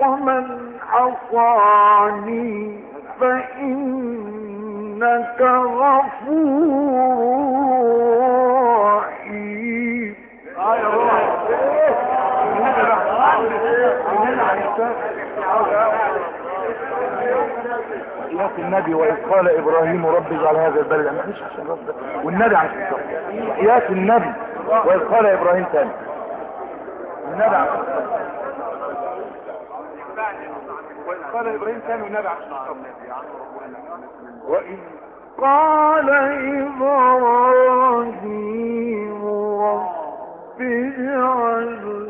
ومن عصاني فإنك غفور رحيم. النبي وإذ قال إبراهيم رب اجعل هذا البلد ما فيش عشان رب والنبي الصف يا النبي وإذ قال إبراهيم تاني. النبي الصف وإذ قال إبراهيم عن الصف وإذ قال إبراهيم رب اجعل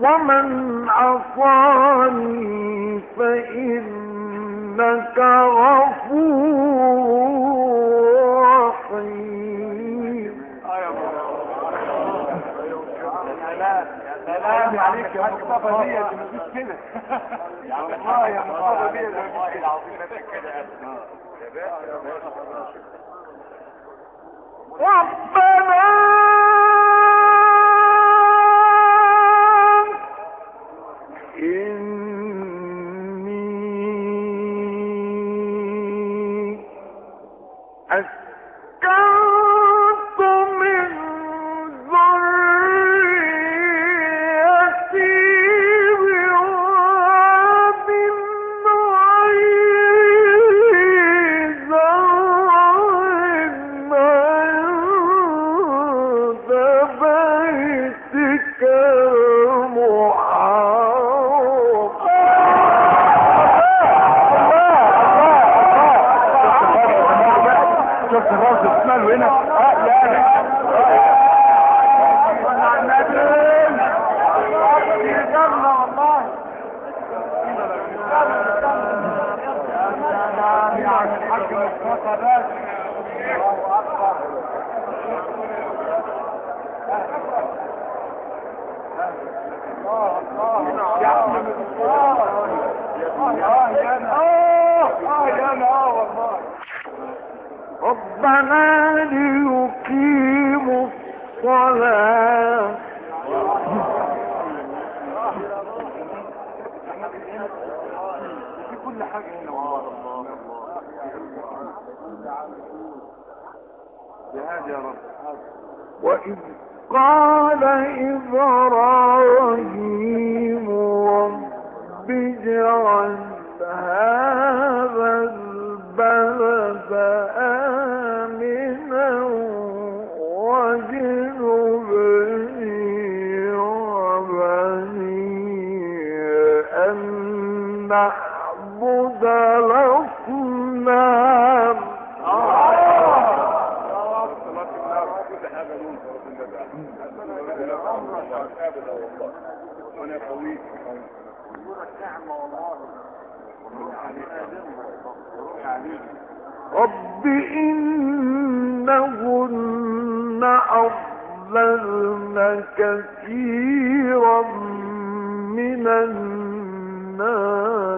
ومن عصاني فإنك غفور رحيم سلام يا يا ربنا I, الراس بتسمعه هنا. آه لا لا. ربنا ليقيموا الصلاة. وإذ قال إبراهيم رب اجعل هذا نعبد الأصنام رب إنهن أضللن كثيرا من الناس.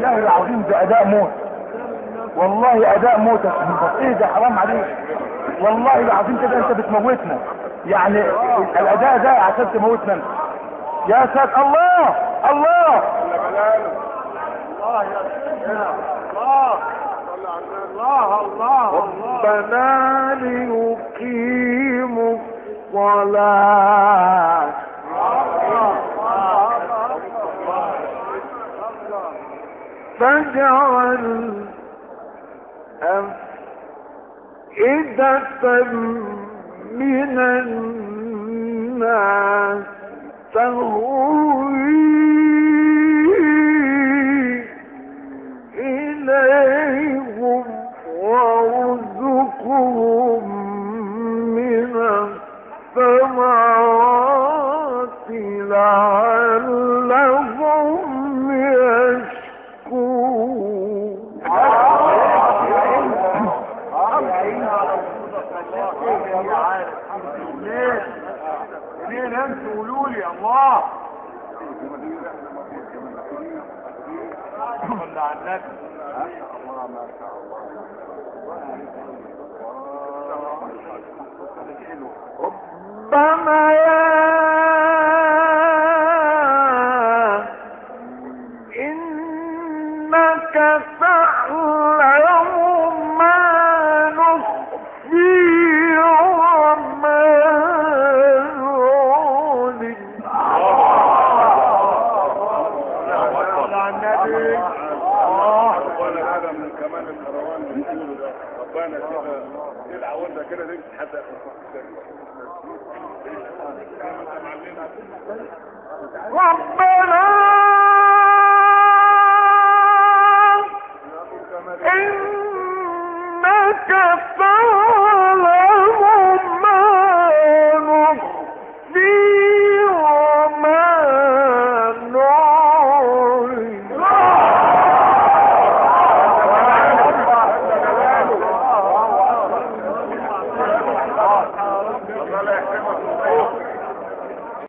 والله العظيم ده أداء موت. والله أداء موت. إيه ده حرام عليك. والله العظيم كده أنت بتموتنا. يعني الأداء ده عشان تموتنا. انت. يا ساتر. الله! الله! ربنا ليقيموا الصلاة. فاجعل أفئدة من الناس تهوي إليهم منين أنتوا قولوا لي الله. صلى على النبي. ربنا